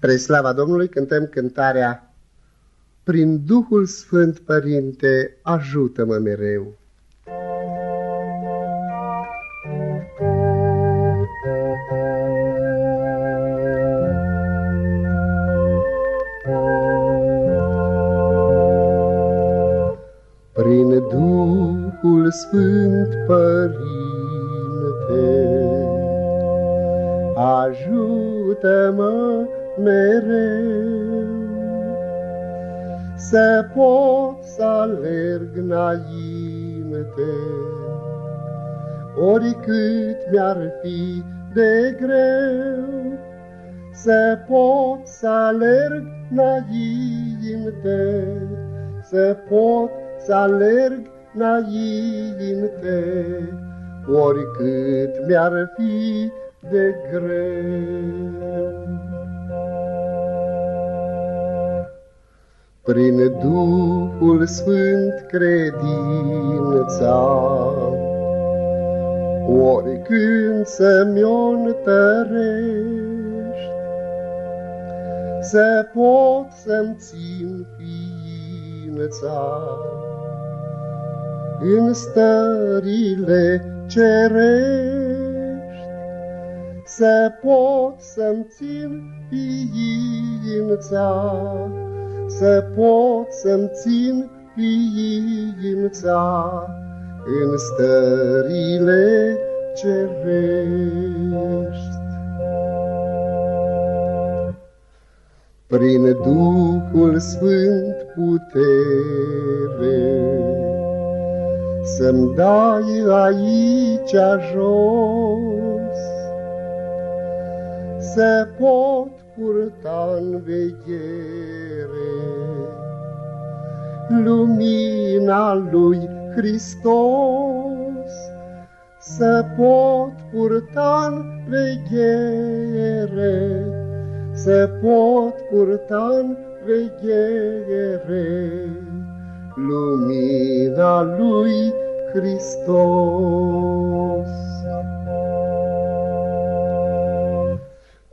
Spre slava Domnului cântăm cântarea Prin Duhul Sfânt, Părinte, ajută-mă mereu. Prin Duhul Sfânt, Părinte, ajută-mă mereu Să pot să alerg înainte Oricât mi-ar fi de greu Să pot să alerg înainte Să pot să alerg înainte Oricât mi-ar fi de greu. Prin Duhul Sfânt credința, oricând să-mi-o întărești, să pot să-mi țin ființa. În stările cerești să pot să-mi țin ființa, să pot să-mi țin ființa în stările cerești. Prin Duhul Sfânt putere, Să-mi dai aici jos, se pot purta în veghere. Lumina lui Hristos se pot purta în veghere, se pot purta în veghere. Lumina lui Hristos.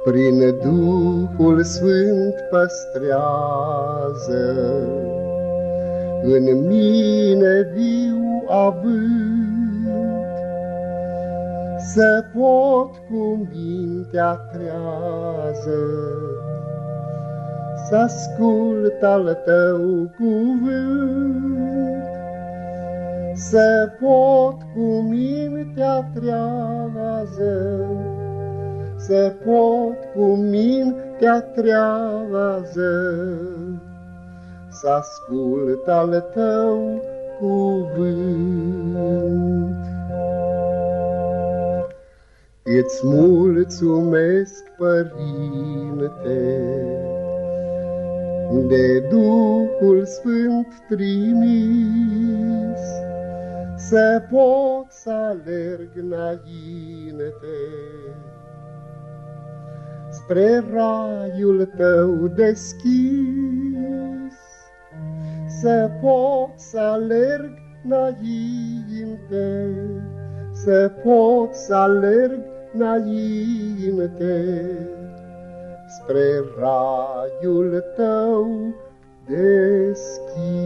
Prin Duhul Sfânt păstrează, în mine viu având, să pot cu mintea trează, să ascult al tău cuvânt, să pot cu mintea trează, să pot cu mintea trează să ascult al tău cuvânt. Îți mulțumesc, Părinte, de Duhul Sfânt trimis, să pot să alerg înainte spre raiul tău deschis, să pot să alerg înainte, să pot să alerg înainte, spre raiul tău deschis.